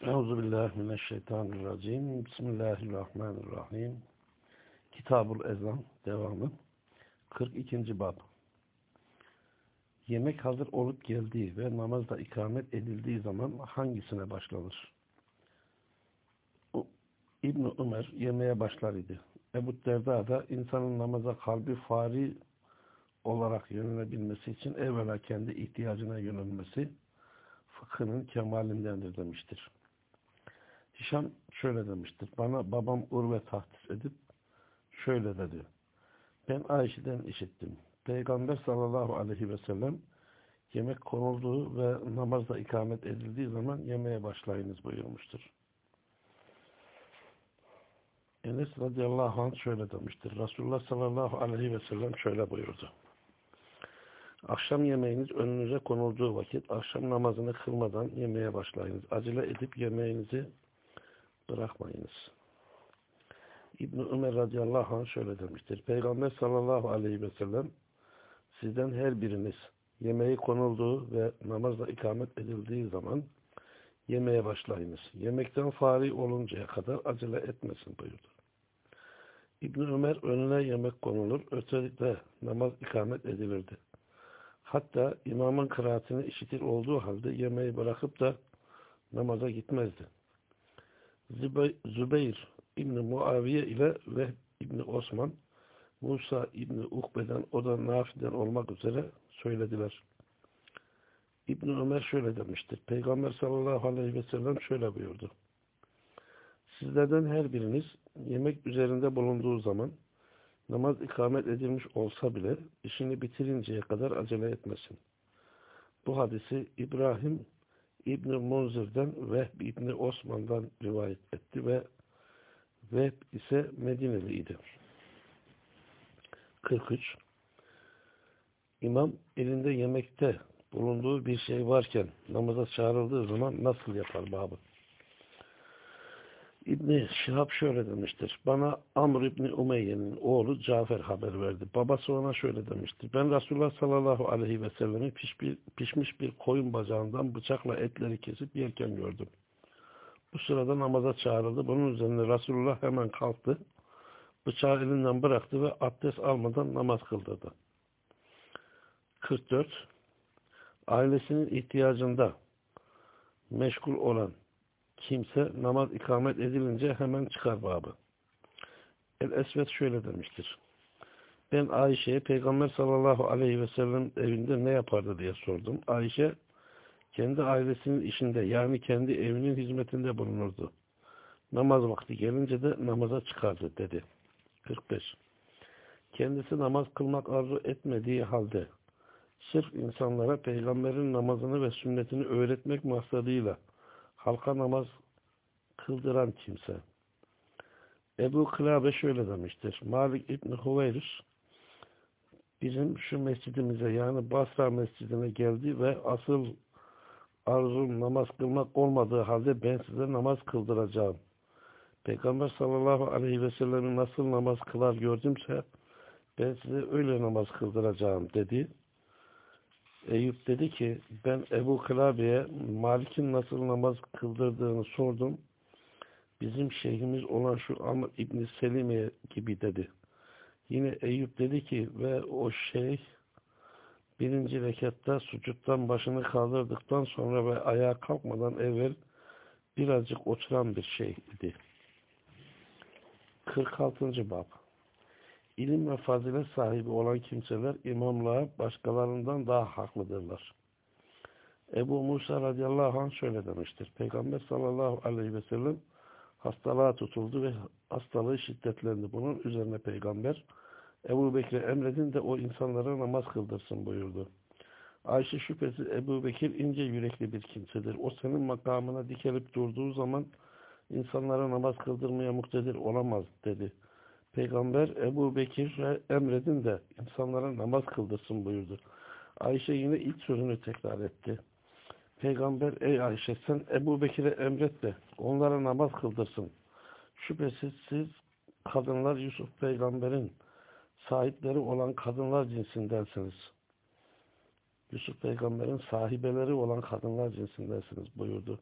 Euzu billahi mineşşeytanirracim. Bismillahirrahmanirrahim. Kitabul Ezan devamı. 42. bab. Yemek hazır olup geldiği ve namazda ikamet edildiği zaman hangisine başlanır? İbn Ömer yemeğe başlar idi. Ebu Derda da insanın namaza kalbi fari olarak yönelebilmesi için evvela kendi ihtiyacına yönelmesi fıkhının kemalindendir demiştir. Hişam şöyle demiştir. Bana babam Urve tahtis edip şöyle dedi. Ben Ayşe'den işittim. Peygamber sallallahu aleyhi ve sellem yemek konulduğu ve namazda ikamet edildiği zaman yemeğe başlayınız buyurmuştur. Enes radıyallahu anh şöyle demiştir. Resulullah sallallahu aleyhi ve sellem şöyle buyurdu. Akşam yemeğiniz önünüze konulduğu vakit akşam namazını kılmadan yemeğe başlayınız. Acele edip yemeğinizi bırakmayınız. İbn Ömer radıyallahu anh şöyle demiştir. Peygamber sallallahu aleyhi ve sellem sizden her biriniz yemeği konulduğu ve namazla ikamet edildiği zaman yemeğe başlayınız. Yemekten fari oluncaya kadar acele etmesin buyurdu. İbn Ömer önüne yemek konulur, özellikle namaz ikamet edilirdi. Hatta imamın kıraatini işitir olduğu halde yemeği bırakıp da namaza gitmezdi. Zübeyir İbni Muaviye ile ve İbni Osman Musa İbni Ukbe'den o da Nafi'den olmak üzere söylediler. İbni Ömer şöyle demiştir. Peygamber sallallahu aleyhi ve sellem şöyle buyurdu. Sizlerden her biriniz yemek üzerinde bulunduğu zaman namaz ikamet edilmiş olsa bile işini bitirinceye kadar acele etmesin. Bu hadisi İbrahim İbn-i Munzir'den Vehb İbn Osman'dan rivayet etti ve Vehb ise Medineliydi. 43 İmam elinde yemekte bulunduğu bir şey varken namaza çağrıldığı zaman nasıl yapar babı? İbni Şihab şöyle demiştir. Bana Amr İbni Umeyye'nin oğlu Cafer haber verdi. Babası ona şöyle demiştir. Ben Resulullah sallallahu aleyhi ve sellem'i pişmiş bir koyun bacağından bıçakla etleri kesip yerken gördüm. Bu sırada namaza çağrıldı. Bunun üzerine Resulullah hemen kalktı. Bıçağı elinden bıraktı ve abdest almadan namaz kıldırdı. 44. Ailesinin ihtiyacında meşgul olan kimse namaz ikamet edilince hemen çıkar babı. El-Esvet şöyle demiştir. Ben Ayşe'ye Peygamber sallallahu aleyhi ve sellem evinde ne yapardı diye sordum. Ayşe kendi ailesinin işinde yani kendi evinin hizmetinde bulunurdu. Namaz vakti gelince de namaza çıkardı dedi. 45. Kendisi namaz kılmak arzu etmediği halde sırf insanlara peygamberin namazını ve sünnetini öğretmek maksadıyla halka namaz kıldıran kimse. Ebu Kılabe şöyle demiştir. Malik İbni Huveyris bizim şu mescidimize yani Basra mescidine geldi ve asıl arzum namaz kılmak olmadığı halde ben size namaz kıldıracağım. Peygamber sallallahu aleyhi ve sellem'in nasıl namaz kılar gördümse ben size öyle namaz kıldıracağım dedi. Eyüp dedi ki ben Ebu Kılabe'ye Malik'in nasıl namaz kıldırdığını sordum. Bizim şeyhimiz olan şu Amr İbni Selime gibi dedi. Yine Eyüp dedi ki ve o şeyh birinci rekatta sucuttan başını kaldırdıktan sonra ve ayağa kalkmadan evvel birazcık oturan bir şey idi. 46. Bab İlim ve fazilet sahibi olan kimseler imamlığa başkalarından daha haklıdırlar. Ebu Musa radıyallahu anh şöyle demiştir. Peygamber sallallahu aleyhi ve sellem hastalığa tutuldu ve hastalığı şiddetlendi. Bunun üzerine peygamber Ebu Bekir'e emredin de o insanlara namaz kıldırsın buyurdu. Ayşe şüphesiz Ebu Bekir ince yürekli bir kimsedir. O senin makamına dikelip durduğu zaman insanlara namaz kıldırmaya muktedir olamaz dedi. Peygamber Ebu Bekir'e emredin de insanlara namaz kıldırsın buyurdu. Ayşe yine ilk sözünü tekrar etti. Peygamber ey Ayşe sen Ebu Bekir'e emret de onlara namaz kıldırsın. Şüphesiz siz kadınlar Yusuf peygamberin sahipleri olan kadınlar cinsindensiniz. Yusuf peygamberin sahibeleri olan kadınlar cinsindensiniz buyurdu.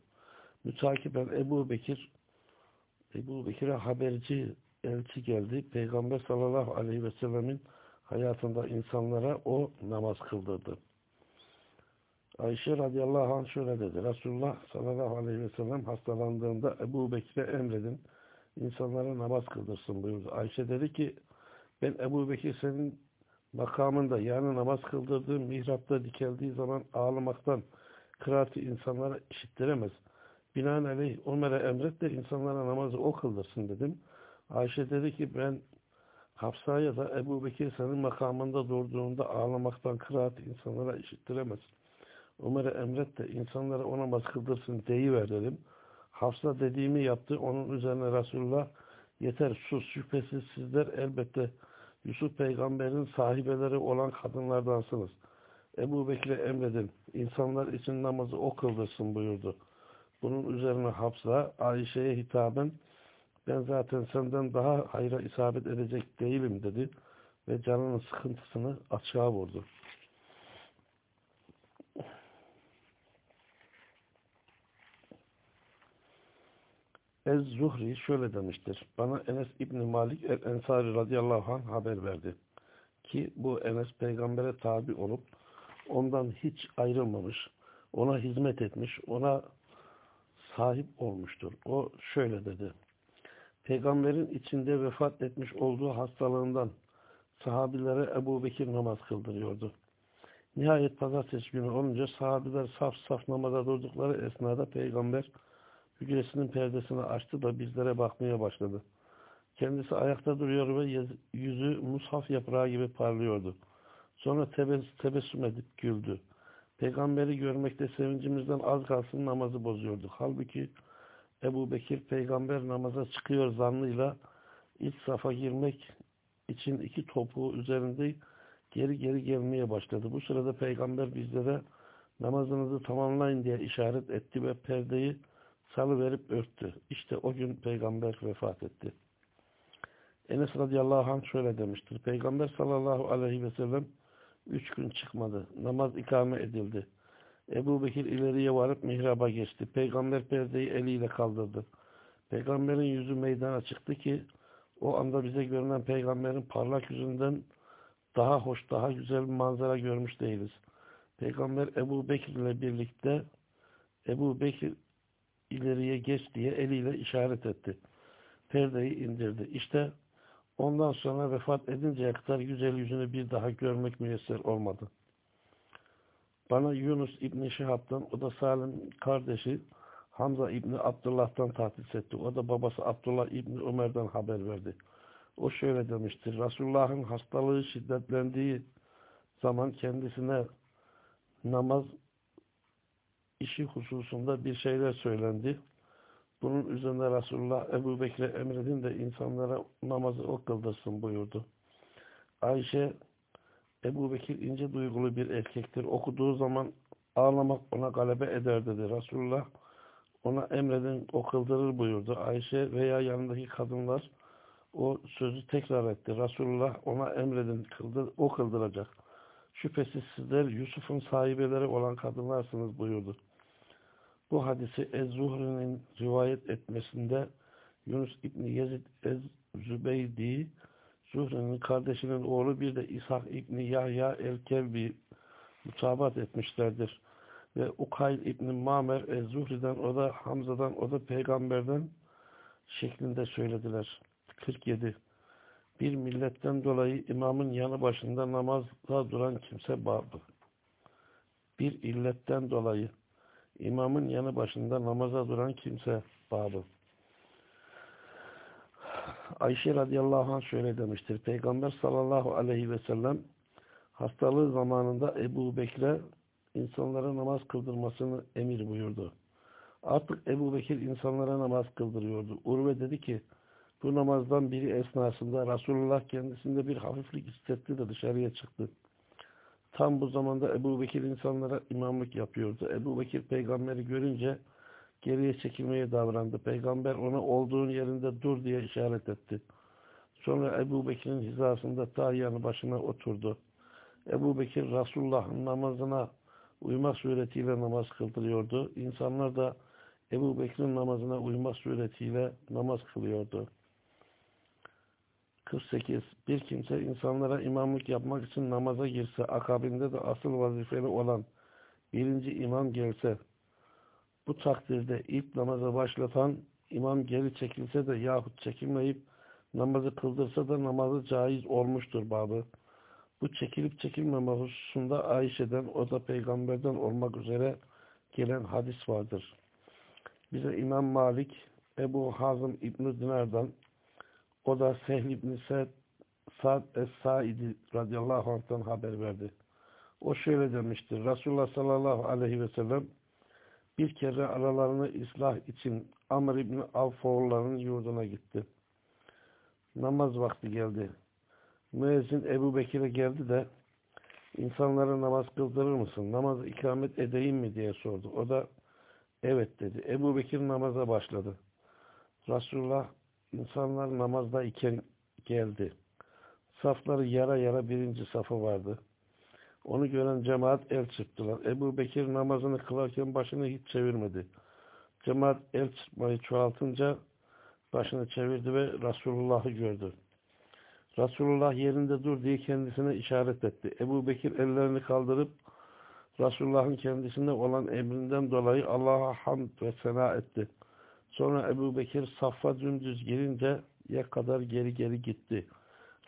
Mütakiben Ebu Bekir Ebu Bekir'e haberci elçi geldi. Peygamber sallallahu aleyhi ve sellemin hayatında insanlara o namaz kıldırdı. Ayşe radıyallahu anh şöyle dedi. Resulullah sallallahu aleyhi ve sellem hastalandığında Ebu Bekir'e emredin. insanlara namaz kıldırsın buyurdu. Ayşe dedi ki ben Ebu Bekir senin makamında yani namaz kıldırdığın mihrapta dikeldiği zaman ağlamaktan kıraati insanlara işittiremez. Binaenaleyh Ömer'e emret de insanlara namazı o kıldırsın dedim. Ayşe dedi ki ben Hafsa'ya da Ebu Bekir senin makamında durduğunda ağlamaktan kıraat insanlara işittiremez. Ömer'e emret de insanlara o namaz kıldırsın deyiver dedim. Hafsa dediğimi yaptı. Onun üzerine Resulullah yeter sus şüphesiz sizler elbette Yusuf peygamberin sahibeleri olan kadınlardansınız. Ebu Bekir'e emredin. insanlar için namazı o kıldırsın buyurdu. Bunun üzerine Hafsa Ayşe'ye hitaben ben zaten senden daha hayra isabet edecek değilim dedi ve canının sıkıntısını açığa vurdu. Ez-Zuhri şöyle demiştir. Bana Enes İbni Malik el-Ensari radıyallahu anh haber verdi. Ki bu Enes peygambere tabi olup ondan hiç ayrılmamış, ona hizmet etmiş, ona sahip olmuştur. O şöyle dedi. Peygamberin içinde vefat etmiş olduğu hastalığından sahabilere Ebu Bekir namaz kıldırıyordu. Nihayet pazartesi günü olunca sahabiler saf saf namaza durdukları esnada peygamber hücresinin perdesini açtı da bizlere bakmaya başladı. Kendisi ayakta duruyor ve yüzü mushaf yaprağı gibi parlıyordu. Sonra tebes tebessüm edip güldü. Peygamberi görmekte sevincimizden az kalsın namazı bozuyordu. Halbuki Ebu Bekir peygamber namaza çıkıyor zannıyla ilk safa girmek için iki topuğu üzerinde geri geri gelmeye başladı. Bu sırada peygamber bizlere namazınızı tamamlayın diye işaret etti ve perdeyi salıverip örttü. İşte o gün peygamber vefat etti. Enes radıyallahu anh şöyle demiştir. Peygamber sallallahu aleyhi ve sellem üç gün çıkmadı. Namaz ikame edildi. Ebu Bekir ileriye varıp mihraba geçti. Peygamber perdeyi eliyle kaldırdı. Peygamberin yüzü meydana çıktı ki o anda bize görünen peygamberin parlak yüzünden daha hoş, daha güzel bir manzara görmüş değiliz. Peygamber Ebu Bekir ile birlikte Ebu Bekir ileriye geç diye eliyle işaret etti. Perdeyi indirdi. İşte ondan sonra vefat edinceye kadar güzel yüzünü bir daha görmek müyesser olmadı. Bana Yunus İbni Şihab'dan, o da Salim kardeşi Hamza İbni Abdullah'tan tahsis etti. O da babası Abdullah İbni Ömer'den haber verdi. O şöyle demiştir. Resulullah'ın hastalığı şiddetlendiği zaman kendisine namaz işi hususunda bir şeyler söylendi. Bunun üzerine Resulullah Ebu Bekir'e emredin de insanlara namazı o kıldırsın buyurdu. Ayşe Ebu Bekir ince duygulu bir erkektir. Okuduğu zaman ağlamak ona galebe eder dedi. Resulullah ona emredin o kıldırır buyurdu. Ayşe veya yanındaki kadınlar o sözü tekrar etti. Resulullah ona emredin kıldır, o kıldıracak. Şüphesiz sizler Yusuf'un sahibeleri olan kadınlarsınız buyurdu. Bu hadisi Ez-Zuhri'nin rivayet etmesinde Yunus İbni Yezid Ez-Zübeydi Zuhri'nin kardeşinin oğlu bir de İshak İbni Yahya el-Kelbi mutabat etmişlerdir. Ve Ukayl İbni Mamer Ez-Zuhri'den o da Hamza'dan o da peygamberden şeklinde söylediler. 47. Bir milletten dolayı imamın yanı başında namazda duran kimse babı. Bir illetten dolayı imamın yanı başında namaza duran kimse babı. Ayşe radıyallahu anh şöyle demiştir. Peygamber sallallahu aleyhi ve sellem hastalığı zamanında Ebu Bekir'e insanlara namaz kıldırmasını emir buyurdu. Artık Ebu Bekir insanlara namaz kıldırıyordu. Urve dedi ki bu namazdan biri esnasında Resulullah kendisinde bir hafiflik hissetti de dışarıya çıktı. Tam bu zamanda Ebu Bekir insanlara imamlık yapıyordu. Ebu Bekir peygamberi görünce geriye çekilmeye davrandı. Peygamber ona olduğun yerinde dur diye işaret etti. Sonra Ebu Bekir'in hizasında ta yanı başına oturdu. Ebu Bekir Resulullah'ın namazına uymak suretiyle namaz kıldırıyordu. İnsanlar da Ebu Bekir'in namazına uymak suretiyle namaz kılıyordu. 48. Bir kimse insanlara imamlık yapmak için namaza girse, akabinde de asıl vazifeli olan birinci imam gelse, bu takdirde ilk namaza başlatan imam geri çekilse de yahut çekilmeyip namazı kıldırsa da namazı caiz olmuştur babı. Bu çekilip çekilmeme hususunda Ayşe'den, o da peygamberden olmak üzere gelen hadis vardır. Bize İmam Malik, Ebu Hazım İbn-i Dinar'dan, o da Sehl İbn-i Sa'd Es-Saidi radıyallahu anh'tan haber verdi. O şöyle demiştir. Resulullah sallallahu aleyhi ve sellem bir kere aralarını ıslah için Amr İbni Avfoğullarının yurduna gitti. Namaz vakti geldi. Müezzin Ebu Bekir'e geldi de insanlara namaz kıldırır mısın? Namazı ikamet edeyim mi diye sordu. O da evet dedi. Ebu Bekir namaza başladı. Resulullah insanlar namazda iken geldi. Safları yara yara birinci safı vardı. Onu gören cemaat el çırptılar. Ebu Bekir namazını kılarken başını hiç çevirmedi. Cemaat el çırpmayı çoğaltınca başını çevirdi ve Resulullah'ı gördü. Resulullah yerinde dur diye kendisine işaret etti. Ebu Bekir ellerini kaldırıp Resulullah'ın kendisinde olan emrinden dolayı Allah'a hamd ve sena etti. Sonra Ebu Bekir saffa dümdüz girince ya kadar geri geri gitti.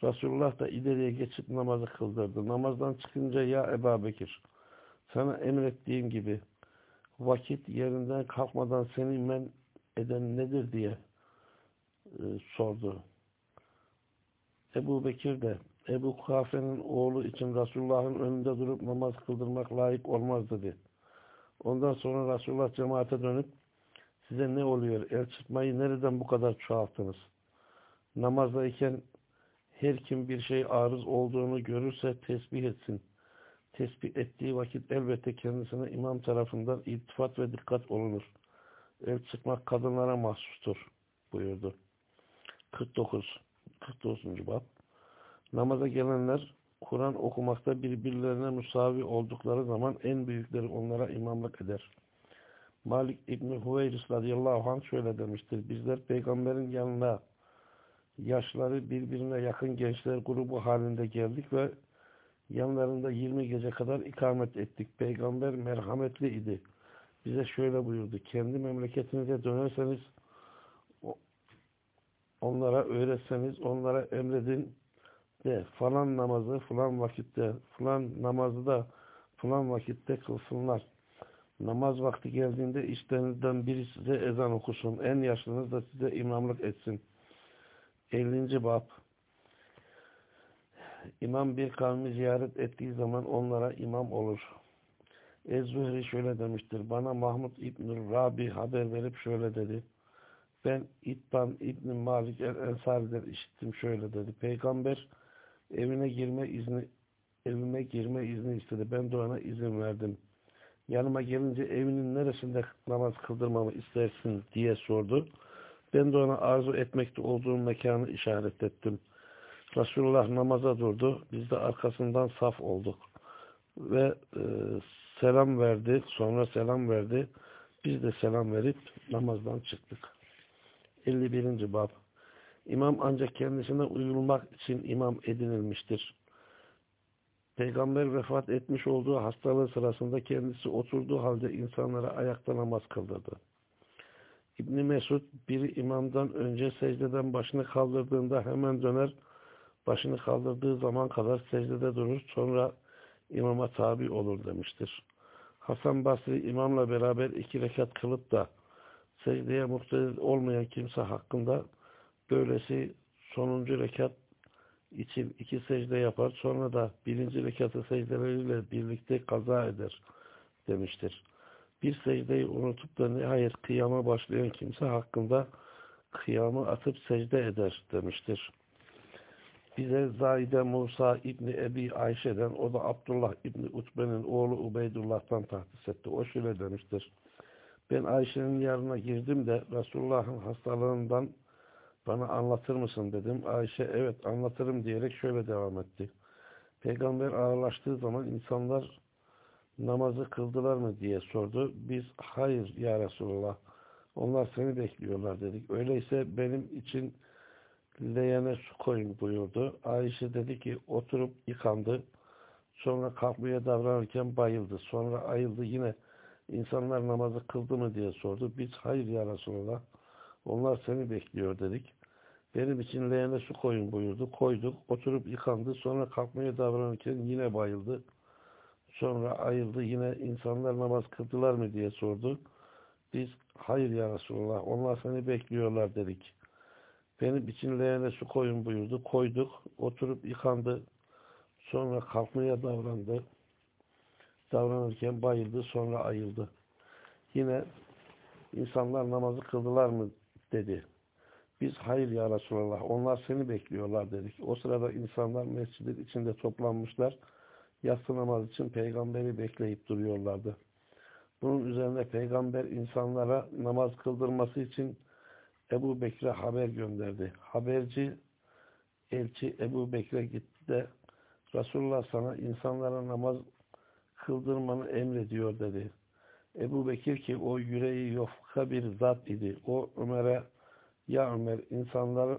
Resulullah da ileriye geçip namazı kıldırdı. Namazdan çıkınca ya Ebu Bekir sana emrettiğim gibi vakit yerinden kalkmadan seni men eden nedir diye e, sordu. Ebu Bekir de Ebu Kafe'nin oğlu için Resulullah'ın önünde durup namaz kıldırmak layık olmaz dedi. Ondan sonra Resulullah cemaate dönüp size ne oluyor? El çıkmayı nereden bu kadar çoğalttınız? Namazdayken her kim bir şey arız olduğunu görürse tesbih etsin. Tesbih ettiği vakit elbette kendisine imam tarafından iltifat ve dikkat olunur. El çıkmak kadınlara mahsustur buyurdu. 49. 49. bab. Namaza gelenler Kur'an okumakta birbirlerine musavi oldukları zaman en büyükleri onlara imamlık eder. Malik İbni Hüveyris radıyallahu anh şöyle demiştir. Bizler peygamberin yanına yaşları birbirine yakın gençler grubu halinde geldik ve yanlarında 20 gece kadar ikamet ettik. Peygamber merhametli idi. Bize şöyle buyurdu. Kendi memleketinize dönerseniz onlara öğretseniz, onlara emredin de falan namazı falan vakitte, falan namazı da falan vakitte kılsınlar. Namaz vakti geldiğinde işlerinizden biri size ezan okusun. En yaşlınız da size imamlık etsin. 50. Bab İmam bir kavmi ziyaret ettiği zaman onlara imam olur. Ez-Zuhri şöyle demiştir. Bana Mahmud İbn Rabi haber verip şöyle dedi. Ben İtban İbn Malik el-Ensari'den işittim şöyle dedi. Peygamber evine girme izni evime girme izni istedi. Ben de ona izin verdim. Yanıma gelince evinin neresinde namaz kıldırmamı istersin diye sordu. Ben de ona arzu etmekte olduğum mekanı işaret ettim. Resulullah namaza durdu. Biz de arkasından saf olduk. Ve e, selam verdi. Sonra selam verdi. Biz de selam verip namazdan çıktık. 51. Bab İmam ancak kendisine uyulmak için imam edinilmiştir. Peygamber vefat etmiş olduğu hastalığı sırasında kendisi oturduğu halde insanlara ayakta namaz kıldırdı. İbni Mesud biri imamdan önce secdeden başını kaldırdığında hemen döner, başını kaldırdığı zaman kadar secdede durur, sonra imama tabi olur demiştir. Hasan Basri imamla beraber iki rekat kılıp da secdeye muhtedir olmayan kimse hakkında böylesi sonuncu rekat için iki secde yapar, sonra da birinci rekatı secdeleriyle birlikte kaza eder demiştir bir secdeyi unutup da nihayet kıyama başlayan kimse hakkında kıyamı atıp secde eder demiştir. Bize Zahide Musa İbni Ebi Ayşe'den, o da Abdullah İbni Utbe'nin oğlu Ubeydullah'tan tahsis etti. O şöyle demiştir. Ben Ayşe'nin yanına girdim de Resulullah'ın hastalığından bana anlatır mısın dedim. Ayşe evet anlatırım diyerek şöyle devam etti. Peygamber ağırlaştığı zaman insanlar namazı kıldılar mı diye sordu. Biz hayır ya Resulullah Onlar seni bekliyorlar dedik. Öyleyse benim için leğene su koyun buyurdu. Ayşe dedi ki oturup yıkandı. Sonra kalkmaya davranırken bayıldı. Sonra ayıldı yine insanlar namazı kıldı mı diye sordu. Biz hayır ya Resulallah. Onlar seni bekliyor dedik. Benim için leğene su koyun buyurdu. Koyduk. Oturup yıkandı. Sonra kalkmaya davranırken yine bayıldı. Sonra ayıldı. Yine insanlar namaz kıldılar mı diye sordu. Biz hayır ya Resulallah. Onlar seni bekliyorlar dedik. Benim için leğene su koyun buyurdu. Koyduk. Oturup yıkandı. Sonra kalkmaya davrandı. Davranırken bayıldı. Sonra ayıldı. Yine insanlar namazı kıldılar mı dedi. Biz hayır ya Resulallah onlar seni bekliyorlar dedik. O sırada insanlar mescidin içinde toplanmışlar. Yatsı namaz için peygamberi bekleyip duruyorlardı. Bunun üzerine peygamber insanlara namaz kıldırması için Ebu Bekir'e haber gönderdi. Haberci elçi Ebu Bekir'e gitti de Resulullah sana insanlara namaz kıldırmanı emrediyor dedi. Ebu Bekir ki o yüreği yofka bir zat idi. O Ömer'e ya Ömer insanlar,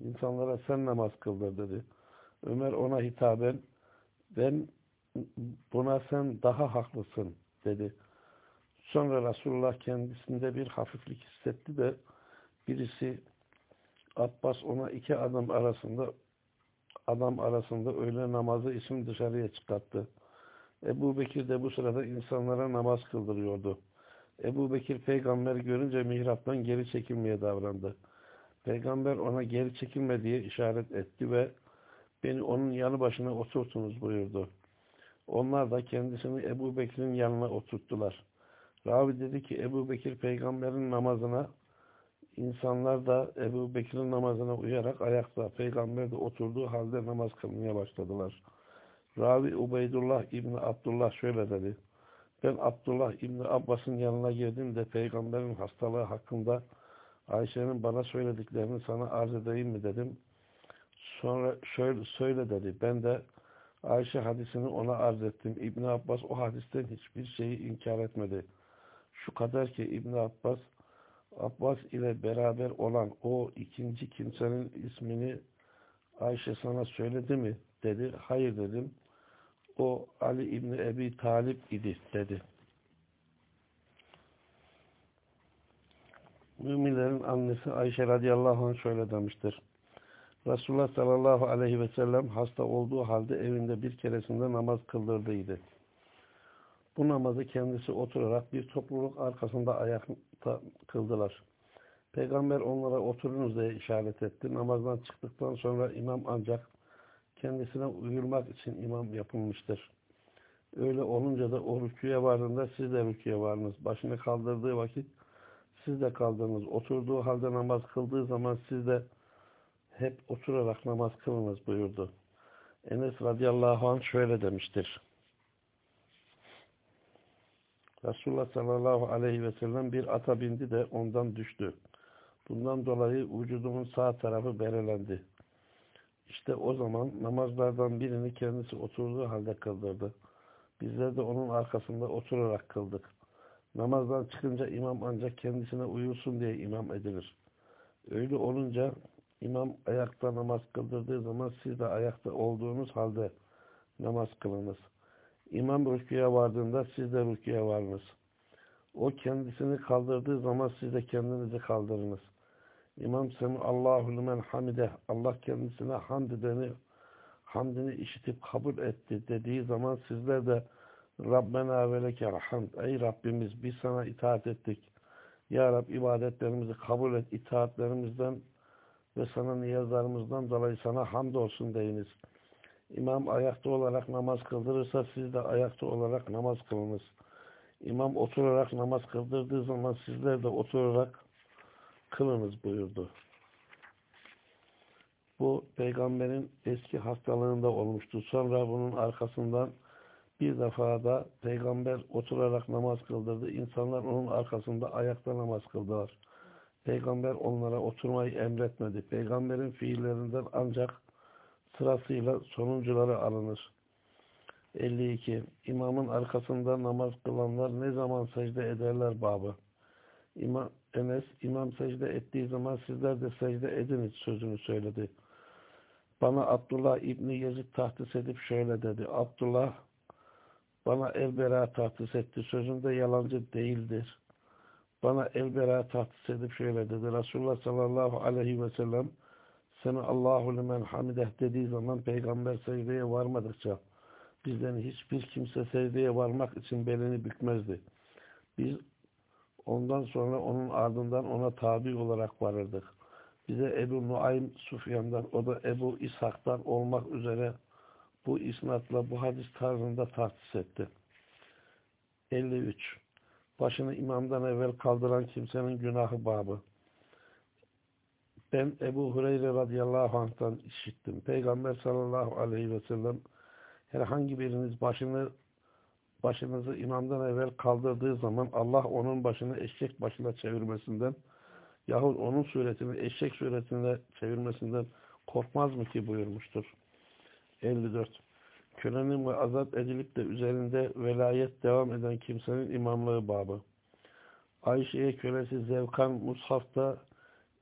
insanlara sen namaz kıldır dedi. Ömer ona hitaben ben buna sen daha haklısın dedi. Sonra Resulullah kendisinde bir hafiflik hissetti de birisi Abbas ona iki adam arasında adam arasında öğle namazı için dışarıya çıkarttı. Ebu Bekir de bu sırada insanlara namaz kıldırıyordu. Ebu Bekir peygamber görünce mihraptan geri çekilmeye davrandı. Peygamber ona geri çekilme diye işaret etti ve beni onun yanı başına oturtunuz buyurdu. Onlar da kendisini Ebu Bekir'in yanına oturttular. Ravi dedi ki Ebu Bekir peygamberin namazına insanlar da Ebu Bekir'in namazına uyarak ayakta peygamber de oturduğu halde namaz kılmaya başladılar. Ravi Ubeydullah İbni Abdullah şöyle dedi. Ben Abdullah İbni Abbas'ın yanına girdim de peygamberin hastalığı hakkında Ayşe'nin bana söylediklerini sana arz edeyim mi dedim. Sonra şöyle söyle dedi. Ben de Ayşe hadisini ona arz ettim. İbn Abbas o hadisten hiçbir şeyi inkar etmedi. Şu kadar ki İbn Abbas Abbas ile beraber olan o ikinci kimsenin ismini Ayşe sana söyledi mi? dedi. Hayır dedim. O Ali İbni Ebi Talip idi dedi. Müminlerin annesi Ayşe radıyallahu anh şöyle demiştir. Resulullah sallallahu aleyhi ve sellem hasta olduğu halde evinde bir keresinde namaz kıldırdıydı. Bu namazı kendisi oturarak bir topluluk arkasında ayakta kıldılar. Peygamber onlara oturunuz diye işaret etti. Namazdan çıktıktan sonra imam ancak kendisine uyulmak için imam yapılmıştır. Öyle olunca da o rüküye vardığında siz de rüküye varınız. Başını kaldırdığı vakit siz de kaldınız. Oturduğu halde namaz kıldığı zaman siz de hep oturarak namaz kılınız buyurdu. Enes radıyallahu anh şöyle demiştir. Resulullah sallallahu aleyhi ve sellem bir ata bindi de ondan düştü. Bundan dolayı vücudumun sağ tarafı berelendi. İşte o zaman namazlardan birini kendisi oturduğu halde kıldırdı. Bizler de onun arkasında oturarak kıldık. Namazdan çıkınca imam ancak kendisine uyusun diye imam edilir. Öyle olunca imam ayakta namaz kıldırdığı zaman siz de ayakta olduğunuz halde namaz kılınız. İmam rüküye vardığında siz de rüküye varınız. O kendisini kaldırdığı zaman siz de kendinizi kaldırınız. İmam semi Allahu limen hamide Allah kendisine hamd edeni hamdini işitip kabul etti dediği zaman sizler de Rabbena ve lekel hamd. Ey Rabbimiz biz sana itaat ettik. Ya Rab ibadetlerimizi kabul et. itaatlerimizden ve sana niyazlarımızdan dolayı sana hamd olsun deyiniz. İmam ayakta olarak namaz kıldırırsa siz de ayakta olarak namaz kılınız. İmam oturarak namaz kıldırdığı zaman sizler de oturarak kılınız buyurdu. Bu peygamberin eski hastalığında olmuştu. Sonra bunun arkasından bir defa da peygamber oturarak namaz kıldırdı. İnsanlar onun arkasında ayakta namaz kıldılar. Peygamber onlara oturmayı emretmedi. Peygamberin fiillerinden ancak sırasıyla sonuncuları alınır. 52. İmamın arkasında namaz kılanlar ne zaman secde ederler babı. İmam, Enes imam secde ettiği zaman sizler de secde ediniz sözünü söyledi. Bana Abdullah İbni Yezid tahtis edip şöyle dedi. Abdullah bana elbera tahtis etti. Sözünde yalancı değildir. Bana elbera tahtis edip şöyle dedi. Resulullah sallallahu aleyhi ve sellem seni Allahu limen hamideh dediği zaman peygamber secdeye varmadıkça bizden hiçbir kimse secdeye varmak için belini bükmezdi. Biz ondan sonra onun ardından ona tabi olarak varırdık. Bize Ebu Nuaym Sufyan'dan, o da Ebu İshak'tan olmak üzere bu isnatla bu hadis tarzında tahsis etti. 53. Başını imamdan evvel kaldıran kimsenin günahı babı. Ben Ebu Hureyre radıyallahu anh'tan işittim. Peygamber sallallahu aleyhi ve sellem herhangi biriniz başını başınızı imamdan evvel kaldırdığı zaman Allah onun başını eşek başına çevirmesinden yahut onun suretini eşek suretine çevirmesinden korkmaz mı ki buyurmuştur. 54. Kölenin ve azap edilip de üzerinde velayet devam eden kimsenin imamlığı babı. Ayşe'ye kölesi Zevkan Mushaf'ta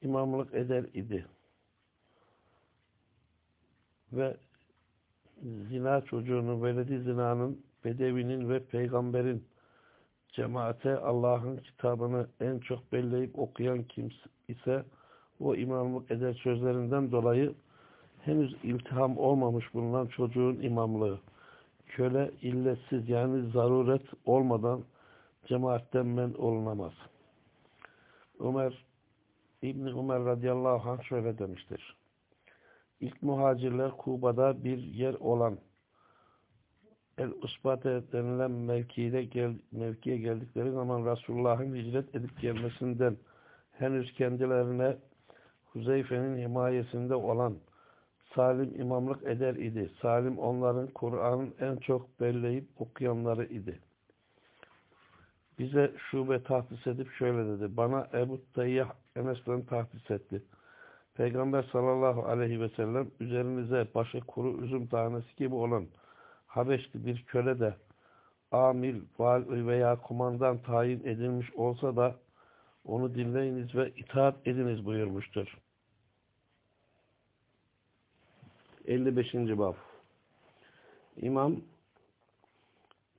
imamlık eder idi. Ve zina çocuğunun, veledi zinanın, bedevinin ve peygamberin cemaate Allah'ın kitabını en çok belleyip okuyan kimse ise o imamlık eder sözlerinden dolayı henüz iltiham olmamış bulunan çocuğun imamlığı. Köle illetsiz yani zaruret olmadan cemaatten men olunamaz. Ömer İbni Ömer radıyallahu anh şöyle demiştir. İlk muhacirler Kuba'da bir yer olan El-Usbate denilen mevkiye, gel, mevkiye geldikleri zaman Resulullah'ın hicret edip gelmesinden henüz kendilerine Huzeyfe'nin himayesinde olan Salim imamlık eder idi. Salim onların Kur'an'ın en çok belleyip okuyanları idi. Bize şube tahsis edip şöyle dedi. Bana Ebu Tayyah Enes'ten tahsis etti. Peygamber sallallahu aleyhi ve sellem üzerinize başı kuru üzüm tanesi gibi olan Habeşli bir köle de amil, vali veya kumandan tayin edilmiş olsa da onu dinleyiniz ve itaat ediniz buyurmuştur. 55. Bab İmam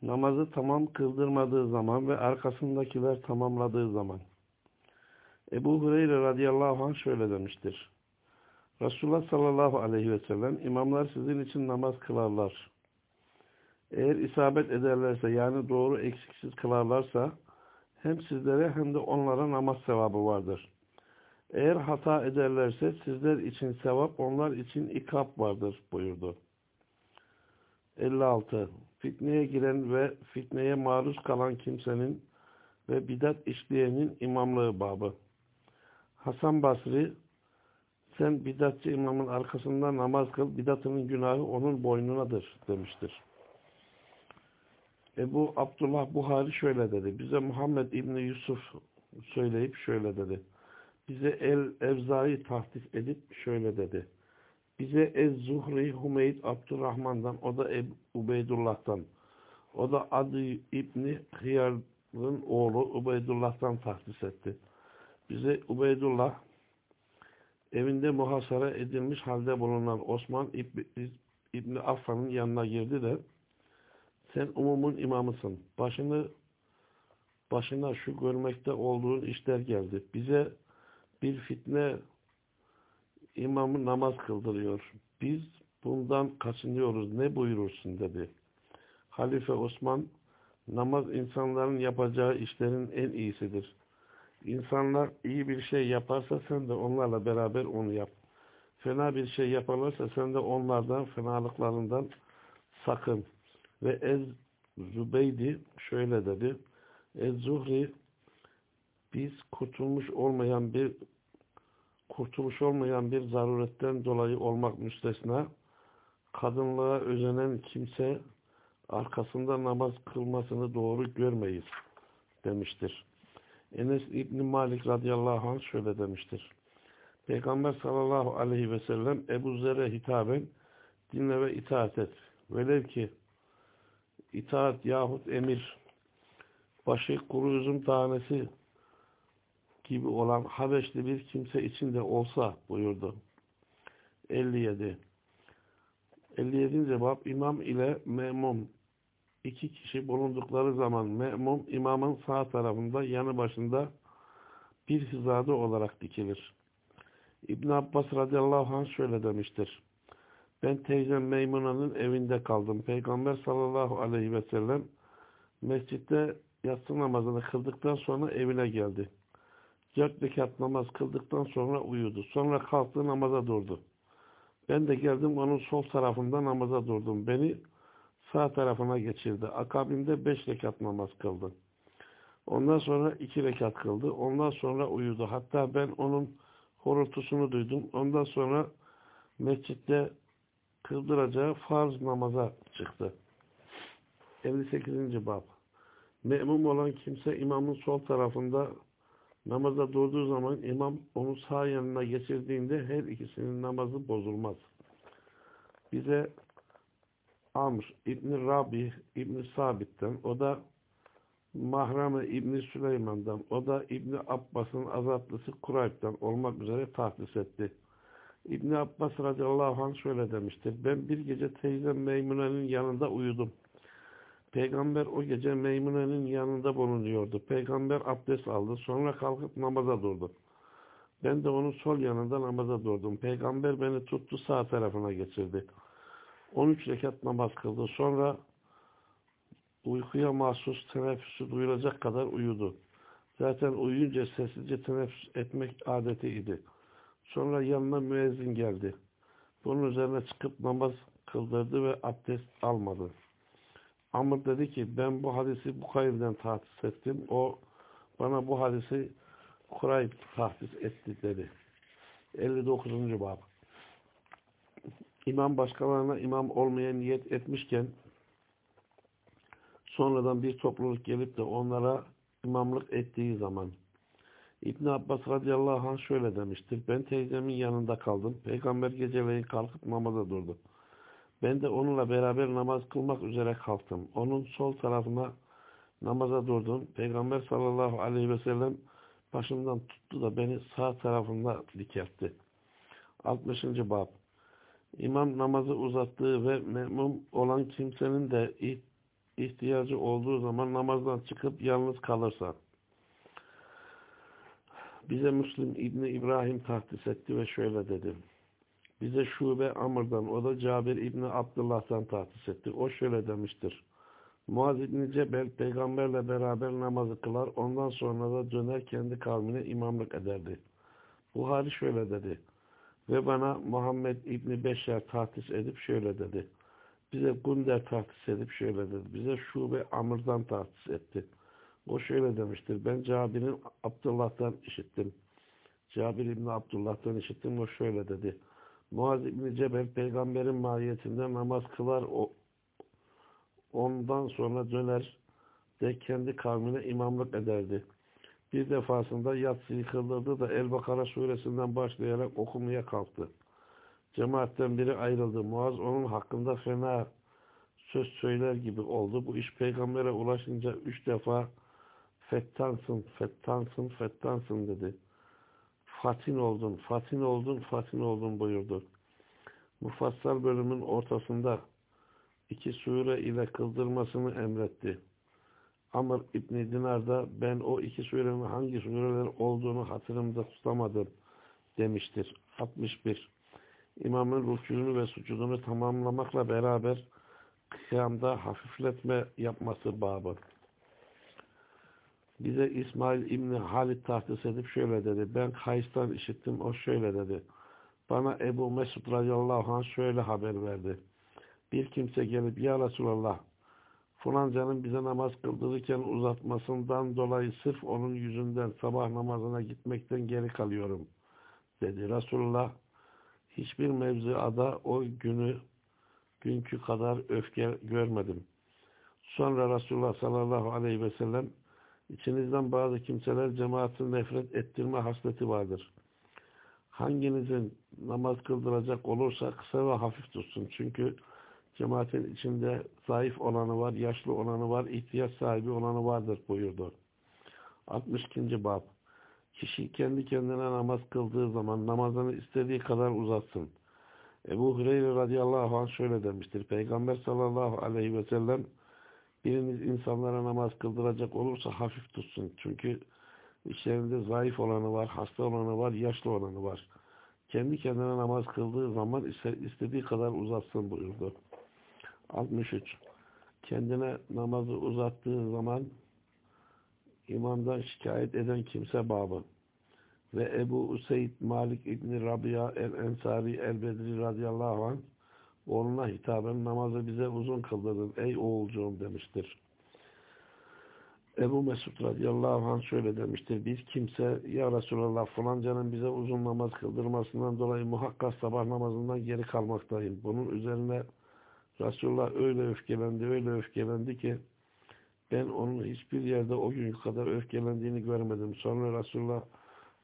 namazı tamam kıldırmadığı zaman ve arkasındakiler tamamladığı zaman Ebu Hureyre radıyallahu anh şöyle demiştir. Resulullah sallallahu aleyhi ve sellem imamlar sizin için namaz kılarlar. Eğer isabet ederlerse yani doğru eksiksiz kılarlarsa hem sizlere hem de onlara namaz sevabı vardır. Eğer hata ederlerse sizler için sevap, onlar için ikap vardır buyurdu. 56. Fitneye giren ve fitneye maruz kalan kimsenin ve bidat işleyenin imamlığı babı. Hasan Basri sen bidatçı imamın arkasında namaz kıl, bidatının günahı onun boynunadır demiştir. Ebu Abdullah Buhari şöyle dedi. Bize Muhammed İbni Yusuf söyleyip şöyle dedi. Bize El Evza'yı tahdis edip şöyle dedi. Bize Ez-Zuhri Hümeyd Abdurrahman'dan, o da Ebu Ubeydullah'tan, o da Adi İbni Hıyar'ın oğlu Ubeydullah'tan tahdis etti. Bize Ubeydullah evinde muhasara edilmiş halde bulunan Osman İbni Affan'ın yanına girdi de sen umumun imamısın. Başını başına şu görmekte olduğun işler geldi. Bize bir fitne imamı namaz kıldırıyor. Biz bundan kaçınıyoruz. Ne buyurursun dedi. Halife Osman namaz insanların yapacağı işlerin en iyisidir. İnsanlar iyi bir şey yaparsa sen de onlarla beraber onu yap. Fena bir şey yaparlarsa sen de onlardan, fenalıklarından sakın. Ve Ez Zübeydi şöyle dedi. Ez Zuhri biz kurtulmuş olmayan bir kurtuluş olmayan bir zaruretten dolayı olmak müstesna kadınlığa özenen kimse arkasında namaz kılmasını doğru görmeyiz demiştir. Enes İbni Malik radıyallahu anh şöyle demiştir. Peygamber sallallahu aleyhi ve sellem Ebu Zer'e hitaben dinle ve itaat et. Velev ki itaat yahut emir başı kuru üzüm tanesi gibi olan Habeşli bir kimse içinde olsa buyurdu. 57 57. bab imam ile memum iki kişi bulundukları zaman memum imamın sağ tarafında yanı başında bir hizada olarak dikilir. İbn Abbas radıyallahu anh şöyle demiştir. Ben teyzem Meymuna'nın evinde kaldım. Peygamber sallallahu aleyhi ve sellem mescitte yatsı namazını kıldıktan sonra evine geldi. Dört rekat namaz kıldıktan sonra uyudu. Sonra kalktı namaza durdu. Ben de geldim onun sol tarafında namaza durdum. Beni sağ tarafına geçirdi. Akabinde beş rekat namaz kıldı. Ondan sonra iki rekat kıldı. Ondan sonra uyudu. Hatta ben onun horultusunu duydum. Ondan sonra mescitte kıldıracağı farz namaza çıktı. 58. bab Memum olan kimse imamın sol tarafında namaza durduğu zaman imam onu sağ yanına geçirdiğinde her ikisinin namazı bozulmaz. Bize Amr İbni Rabi İbni Sabit'ten o da Mahrame İbni Süleyman'dan o da İbni Abbas'ın azatlısı Kurayb'den olmak üzere tahsis etti. İbni Abbas radıyallahu anh şöyle demiştir. Ben bir gece teyzem Meymune'nin yanında uyudum. Peygamber o gece Meymune'nin yanında bulunuyordu. Peygamber abdest aldı. Sonra kalkıp namaza durdu. Ben de onun sol yanında namaza durdum. Peygamber beni tuttu sağ tarafına geçirdi. 13 rekat namaz kıldı. Sonra uykuya mahsus teneffüsü duyulacak kadar uyudu. Zaten uyuyunca sessizce teneffüs etmek adetiydi. Sonra yanına müezzin geldi. Bunun üzerine çıkıp namaz kıldırdı ve abdest almadı. Amr dedi ki ben bu hadisi Bukayr'den tahsis ettim. O bana bu hadisi Kurayb tahsis etti dedi. 59. bab İmam başkalarına imam olmaya niyet etmişken sonradan bir topluluk gelip de onlara imamlık ettiği zaman İbn Abbas radıyallahu anh şöyle demiştir. Ben teyzemin yanında kaldım. Peygamber geceleyin kalkıp namaza durdu. Ben de onunla beraber namaz kılmak üzere kalktım. Onun sol tarafına namaza durdum. Peygamber sallallahu aleyhi ve sellem başımdan tuttu da beni sağ tarafında dikertti. 60. bab İmam namazı uzattığı ve memnun olan kimsenin de ihtiyacı olduğu zaman namazdan çıkıp yalnız kalırsa bize Müslim İbni İbrahim tahtis etti ve şöyle dedi. Bize Şube Amr'dan, o da Cabir İbni Abdullah'tan tahsis etti. O şöyle demiştir. Muaz İbni Cebel peygamberle beraber namazı kılar, ondan sonra da döner kendi kavmine imamlık ederdi. Buhari şöyle dedi. Ve bana Muhammed İbni Beşer tahsis edip şöyle dedi. Bize Gunder tahsis edip şöyle dedi. Bize Şube Amr'dan tahsis etti. O şöyle demiştir. Ben Cabir'in Abdullah'tan işittim. Cabir İbni Abdullah'tan işittim. O şöyle dedi. Muaz İbni Cebel peygamberin mahiyetinde namaz kılar o, ondan sonra döner de kendi kavmine imamlık ederdi. Bir defasında yatsıyı kıldırdı da El-Bakara suresinden başlayarak okumaya kalktı. Cemaatten biri ayrıldı. Muaz onun hakkında fena söz söyler gibi oldu. Bu iş peygambere ulaşınca üç defa fettansın, fettansın, fettansın dedi. Fatin oldun, fatin oldun, fatin oldun buyurdu. Mufassal bölümün ortasında iki sure ile kıldırmasını emretti. Amr İbni Dinar da ben o iki surenin hangi sureler olduğunu hatırımda tutamadım demiştir. 61. İmamın rükûnu ve sucudunu tamamlamakla beraber kıyamda hafifletme yapması babı. Bize İsmail İbni Halid tahsis edip şöyle dedi. Ben Kays'tan işittim. O şöyle dedi. Bana Ebu Mesud radıyallahu anh şöyle haber verdi. Bir kimse gelip ya Resulallah Fulancanın bize namaz kıldırırken uzatmasından dolayı sırf onun yüzünden sabah namazına gitmekten geri kalıyorum dedi. Resulullah hiçbir mevziada o günü günkü kadar öfke görmedim. Sonra Resulullah sallallahu aleyhi ve sellem içinizden bazı kimseler cemaatin nefret ettirme hasleti vardır. Hanginizin namaz kıldıracak olursa kısa ve hafif tutsun. Çünkü Cemaatin içinde zayıf olanı var, yaşlı olanı var, ihtiyaç sahibi olanı vardır buyurdu. 62. Bab Kişi kendi kendine namaz kıldığı zaman namazını istediği kadar uzatsın. Ebu Hureyre radıyallahu anh şöyle demiştir. Peygamber sallallahu aleyhi ve sellem biriniz insanlara namaz kıldıracak olursa hafif tutsun. Çünkü içlerinde zayıf olanı var, hasta olanı var, yaşlı olanı var. Kendi kendine namaz kıldığı zaman istediği kadar uzatsın buyurdu. 63. Kendine namazı uzattığı zaman imamdan şikayet eden kimse babı ve Ebu Useyd Malik İbni Rabia el-Ensari el-Bedri radıyallahu anh oğluna hitaben namazı bize uzun kıldırdın ey oğulcuğum demiştir. Ebu Mesud radıyallahu anh şöyle demiştir. Bir kimse ya Resulallah falancanın bize uzun namaz kıldırmasından dolayı muhakkak sabah namazından geri kalmaktayım. Bunun üzerine Resulullah öyle öfkelendi, öyle öfkelendi ki ben onun hiçbir yerde o gün kadar öfkelendiğini görmedim. Sonra Resulullah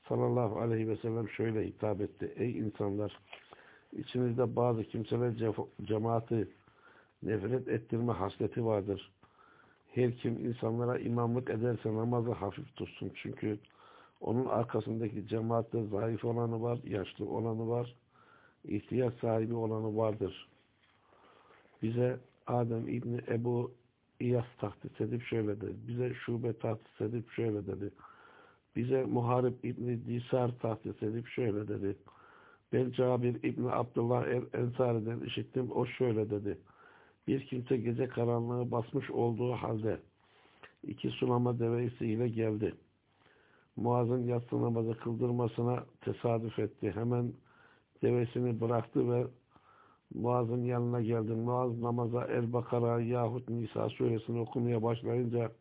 sallallahu aleyhi ve sellem şöyle hitap etti. Ey insanlar! İçinizde bazı kimseler cemaati nefret ettirme hasleti vardır. Her kim insanlara imamlık ederse namazı hafif tutsun. Çünkü onun arkasındaki cemaatte zayıf olanı var, yaşlı olanı var, ihtiyaç sahibi olanı vardır. Bize Adem İbni Ebu İyas tahsis edip şöyle dedi. Bize şube tahsis edip şöyle dedi. Bize Muharip İbni Disar tahsis edip şöyle dedi. Ben Cabir İbni Abdullah el-Ensari'den işittim. O şöyle dedi. Bir kimse gece karanlığı basmış olduğu halde iki sulama devesiyle geldi. Muaz'ın yatsı namazı kıldırmasına tesadüf etti. Hemen devesini bıraktı ve Muaz'ın yanına geldi. Muaz namaza El-Bakara yahut Nisa suresini okumaya başlayınca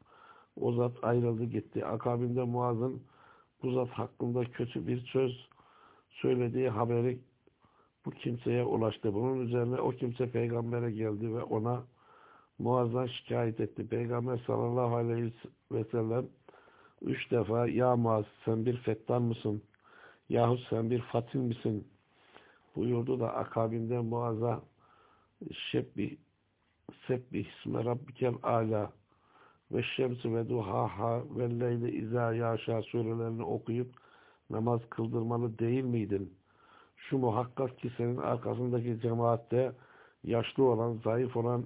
o zat ayrıldı gitti. Akabinde Muaz'ın bu zat hakkında kötü bir söz söylediği haberi bu kimseye ulaştı. Bunun üzerine o kimse peygambere geldi ve ona Muaz'dan şikayet etti. Peygamber sallallahu aleyhi ve sellem üç defa ya Muaz sen bir fettan mısın? Yahut sen bir fatin misin? buyurdu da akabinde Muaz'a şebbi sebbih isme rabbikel ala ve şemsi ve duhaha ve leyle izâ yaşa surelerini okuyup namaz kıldırmalı değil miydin? Şu muhakkak ki senin arkasındaki cemaatte yaşlı olan, zayıf olan,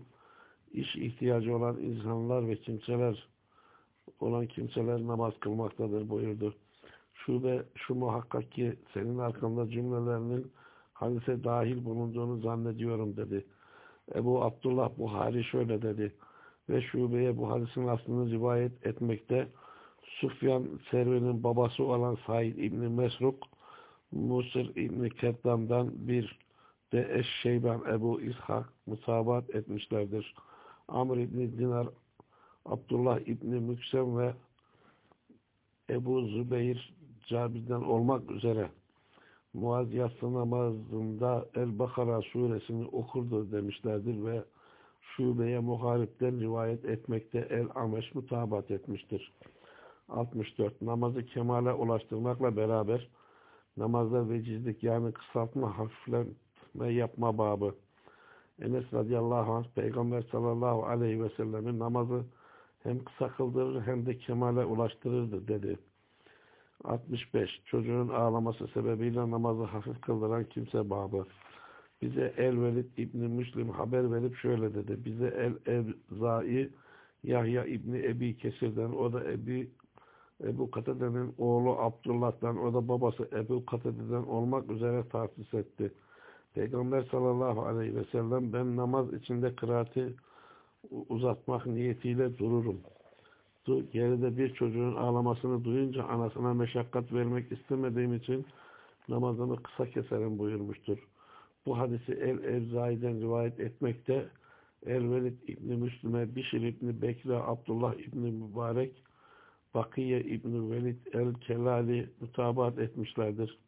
iş ihtiyacı olan insanlar ve kimseler olan kimseler namaz kılmaktadır buyurdu. Şu ve şu muhakkak ki senin arkanda cümlelerinin hadise dahil bulunduğunu zannediyorum dedi. Ebu Abdullah Buhari şöyle dedi ve şubeye bu hadisin aslını rivayet etmekte Sufyan Serve'nin babası olan Said İbni Mesruk Musir İbni Keddam'dan bir de Eşşeyban Ebu İshak musabat etmişlerdir. Amr İbni Dinar Abdullah İbni Müksem ve Ebu Zübeyir Cabir'den olmak üzere Muaz yatsı namazında El-Bakara suresini okurdu demişlerdir ve şubeye muharipten rivayet etmekte El-Ameş mutabat etmiştir. 64. Namazı kemale ulaştırmakla beraber namazda vecizlik yani kısaltma, hafifletme yapma babı. Enes radıyallahu anh Peygamber sallallahu aleyhi ve sellemin namazı hem kısa kıldırır hem de kemale ulaştırırdı dedi. 65. Çocuğun ağlaması sebebiyle namazı hafif kıldıran kimse babı. Bize El-Velid İbni Müslim haber verip şöyle dedi. Bize El-Evzai Yahya İbni Ebi Kesir'den o da Ebi Ebu Katade'nin oğlu Abdullah'tan o da babası Ebu Katade'den olmak üzere tahsis etti. Peygamber sallallahu aleyhi ve sellem ben namaz içinde kıraati uzatmak niyetiyle dururum. Geride bir çocuğun ağlamasını duyunca anasına meşakkat vermek istemediğim için namazını kısa keserim buyurmuştur. Bu hadisi El-Evzai'den rivayet etmekte El-Velid İbni Müslüme, Bişir İbni Bekre, Abdullah İbni Mübarek, Bakiye İbni Velid El-Kelali mutabat etmişlerdir.